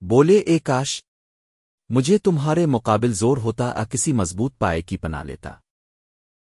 بولے، اے کاش، مجھے تمہارے مقابل زور ہوتا، آ کسی مضبوط پائے کی پنا لیتا۔